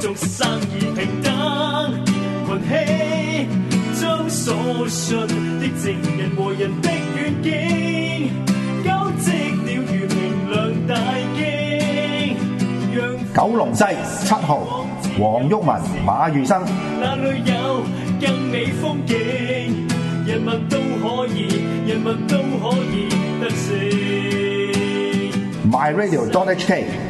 做生意平等运气将所信的证人和人的软件交织了如明亮大惊九龙西七号黄郁文马宇生哪里有更美风景人物都可以人物都可以得性 my radio d o t hk